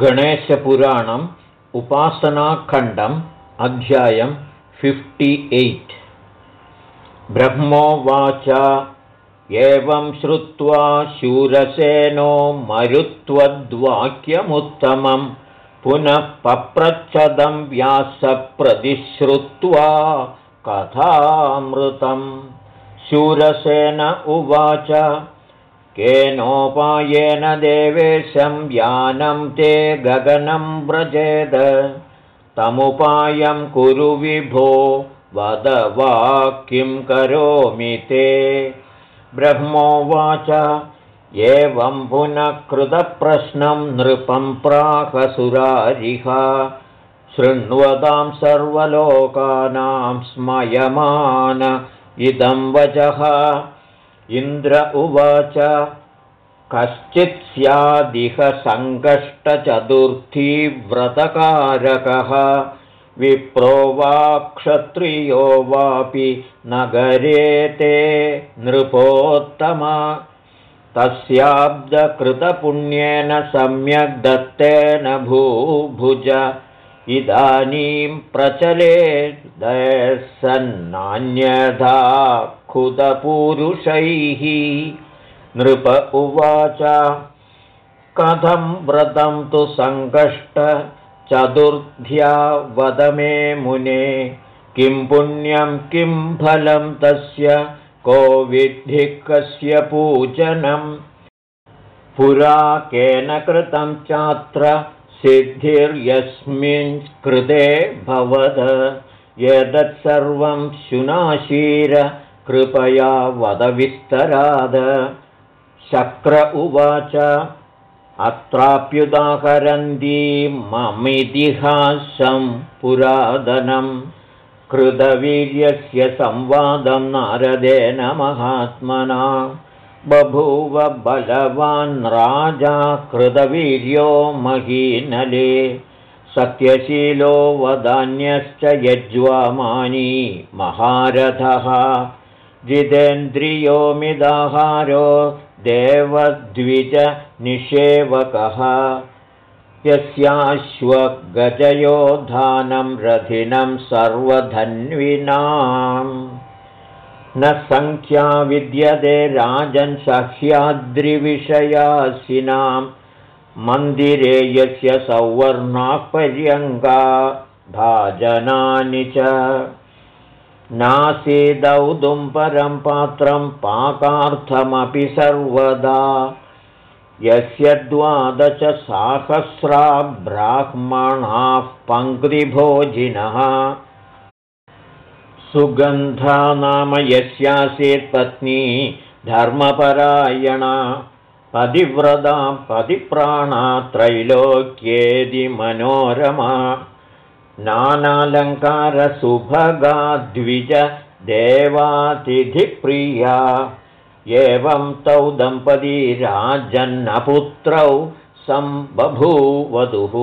गणेशपुराणम् उपासनाखण्डम् अध्यायं fifty eight ब्रह्मोवाच एवं श्रुत्वा शूरसेनो मरुत्वद्वाक्यमुत्तमं पुनः पप्रच्छदं व्यासप्रतिश्रुत्वा कथामृतं शूरसेन उवाच केनोपायेन देवेशं यानं ते गगनं व्रजेद। तमुपायं कुरु विभो वद वा किं करोमि ते? ब्रह्मोवाच एवं पुनः कृतप्रश्नं नृपं प्राहसुरारिह। शृण्वतां सर्वलोकानां स्मयमान इदं वचः इन्द्र उवाच कश्चित् स्यादिह सङ्कष्टचतुर्थीव्रतकारकः विप्रो वा क्षत्रियो वापि नगरे ते नृपोत्तम। तस्याब्दकृतपुण्येन सम्यग् दत्तेन भूभुज इदानीं प्रचले दयसन्नान्यथा खुदपूरुषैः नृप उवाच कथं व्रतं तु सङ्कष्टचतुर्ध्या वद मे मुने किं पुण्यं किं फलं तस्य को विद्धिकस्य पूजनम् पुरा केन कृतं चात्र सिद्धिर्यस्मिन् कृते भवद। एतत्सर्वं शुनाशीर कृपया वदविस्तराद शक्र उवाच। अत्राप्युदाहरन्ती ममितिहासं पुरादनं कृतवीर्यस्य संवादं नारदेन महात्मना। बभूव बलवान् राजा कृतवीर्यो महीनले। सत्यशीलो वदान्यश्च यज्वामानी महारथः जितेन्द्रियो मिदाहारो देवद्विजनिषेवकः। यस्याश्वगजयोधानं रथिनं सर्वधन्विनाम्। न सङ्ख्या विद्यते राजन् सह्याद्रिविषयासिनां। मन्दिरे यस्य सौवर्णाः पर्यङ्गा भाजनानि च नासीदौदुम्बरं पात्रं पाकार्थमपि सर्वदा। यस्य द्वादशसाहस्रा ब्राह्मणाः पङ्क्तिभोजिनः। सुगन्धा नाम यस्यासीत् पत्नी धर्मपरायणा। पतिव्रता पतिप्राणा त्रैलोक्येदि मनोरमा नानालङ्कारसुभगाद्विज देवातिथिप्रिया एवं तौ दम्पती राजन्नपुत्रौ सम्बभूवधुः।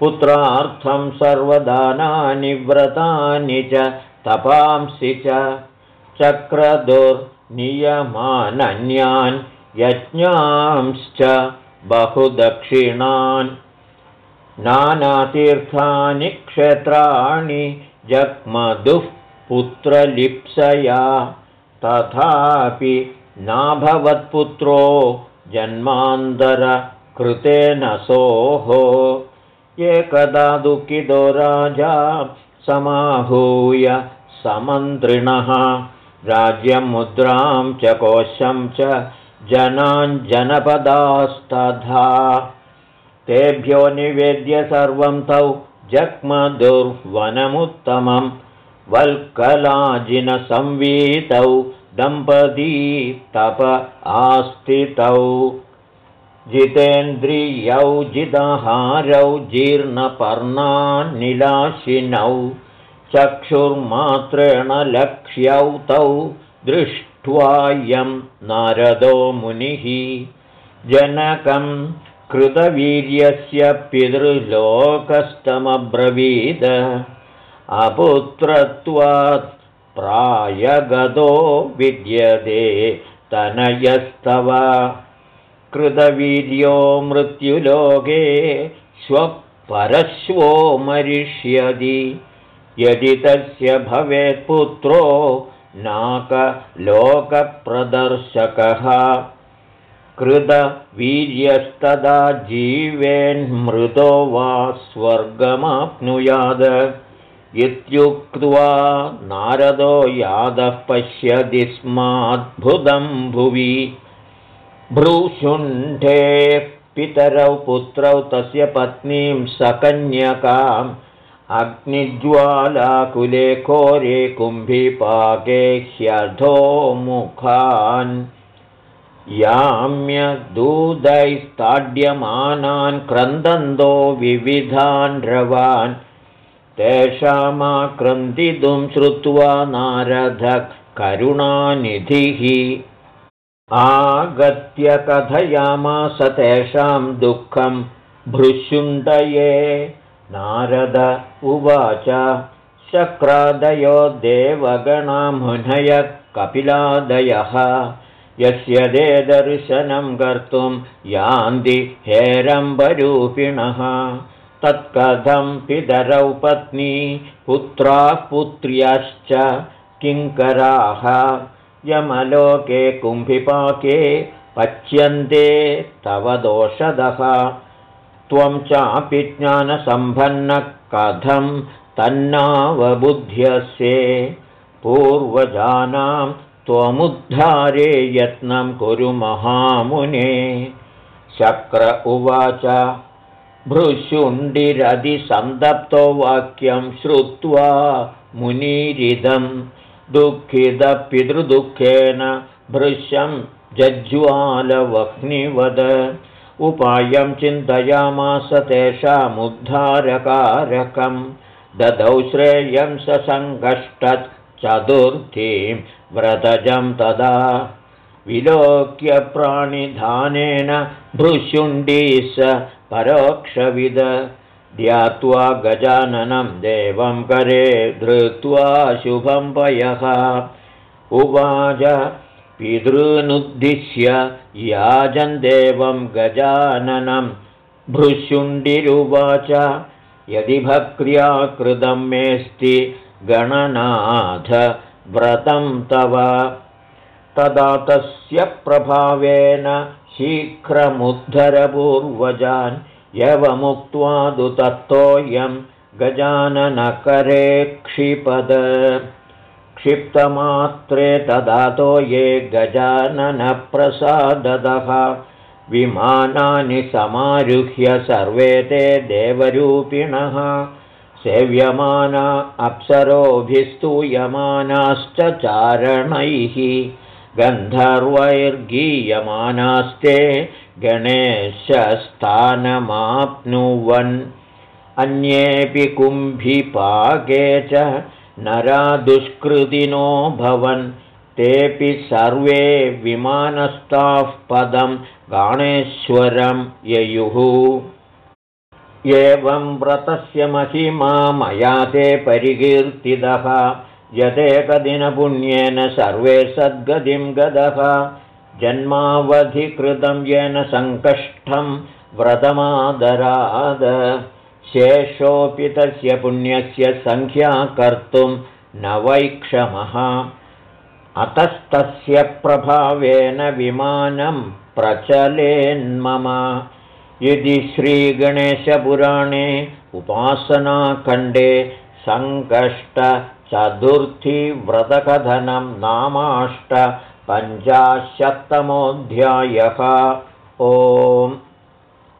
पुत्रार्थं सर्वदानानि व्रतानि च तपांसि च चक्रदुर्नियमानन्यान् यज्ञांश्च बहुदक्षिणान् नानातीर्थानि क्षेत्राणि जग्मधुः पुत्रलिप्सया। तथापि नाभवत्पुत्रो जन्मान्तरकृतेन सोः एकदा दुःखितो राजा समाहूय समन्त्रिणः। राज्यं मुद्रां च कोशं च जनाञ्जनपदास्तथा तेभ्यो निवेद्य सर्वं तौ जग्मदुर्वनमुत्तमं वल्कलाजिनसंवीतौ दम्पती तप आस्थितौ। जितेन्द्रियौ जिदाहारौ जीर्णपर्णानिलाशिनौ चक्षुर्मात्रेण लक्ष्यौ तौ दृष्ट्वायं नारदो मुनिः। जनकम् कृतवीर्यस्य पितृलोकस्तमब्रवीद। अपुत्रत्वात् प्रायगतो विद्यते तनयस्तव। कृतवीर्यो मृत्युलोके स्वपरश्वो मरिष्यति। यदि तस्य भवेत्पुत्रो नाकलोकप्रदर्शकः कृतवीर्यस्तदा जीवेन्मृतो वा स्वर्गमाप्नुयाद। इत्युक्त्वा नारदो यादः पश्यति स्माद्भुतं भुवि। भ्रूशुण्ठेः पितरौ पुत्रौ तस्य पत्नीं सकन्यकाम्। अग्निज्वालाकुले कोरे कुम्भिपाके ह्यधो मुखान् याम्यदूदैस्ताड्यमानान् क्रन्दन्तो विविधान् रवान् तेषामाक्रन्दितुं श्रुत्वा नारदः करुणानिधिः। आगत्य कथयामास तेषां दुःखं भृशुण्डये नारद उवाच शक्रादयो देवगणामुनयः कपिलादयः यस्य दे दर्शनं कर्तुं यान्ति हेरम्बरूपिणः। तत्कथं पितरौ पत्नी पुत्राः पुत्र्यश्च किङ्कराः। यमलोके कुम्भिपाके पच्यन्ते तव दोषदः। त्वं चापि ज्ञानसम्पन्नः कथं तन्नावबुध्यसे पूर्वजानां त्वमुद्धारे यत्नं कुरु महामुने। शक्र उवाच भृशुण्डिरधिसन्तप्तो वाक्यं श्रुत्वा मुनीरिदम् दुःखितपितृदुःखेन भृशं जज्ज्वालवह्निवद। उपायं चिन्तयामास तेषामुद्धारकारकं। ददौ श्रेयं सङ्कष्टचतुर्थीं व्रतजं तदा विलोक्य प्राणिधानेन भृशुण्डी स परोक्षविद ध्यात्वा गजाननं देवं करे धृत्वा शुभं पयः। उवाच पितॄनुद्दिश्य याजन् देवं गजाननं भृशुण्डिरुवाच। यदि भक्र्या कृतं मेऽस्ति गणनाथ व्रतं तव। तदा तस्य प्रभावेन शीघ्रमुद्धरपूर्वजान् यवमुक्त्वा दुतत्तोऽयं गजाननकरे क्षिपद। क्षिप्तमात्रे ददातो ये गजाननप्रसाददः। विमानानि समारुह्य सर्वे ते देवरूपिणः सेव्यमाना अप्सरोभिस्तूयमानाश्च चारणैः गन्धर्वैर्गीयमानास्ते गणेशस्थानमाप्नुवन्। अन्येऽपि कुम्भिपाके च नरा दुष्कृतिनो भवन्। तेऽपि सर्वे विमानस्थाः पदं गाणेश्वरं ययुः एवं व्रतस्य महिमा मया ते परिकीर्तितः। यदेकदिनपुण्येन सर्वे सद्गतिं गदः जन्मावधिकृतं येन सङ्कष्टं व्रतमादराद। शेषोऽपि तस्य पुण्यस्य सङ्ख्या कर्तुं न वैक्षमः अतस्तस्य प्रभावेन विमानं प्रचलेन्मम यदि श्रीगणेशपुराणे उपासनाखण्डे सङ्कष्टचतुर्थीव्रतकथनं नामाष्ट पञ्चाशत्तमोऽध्यायः ओम्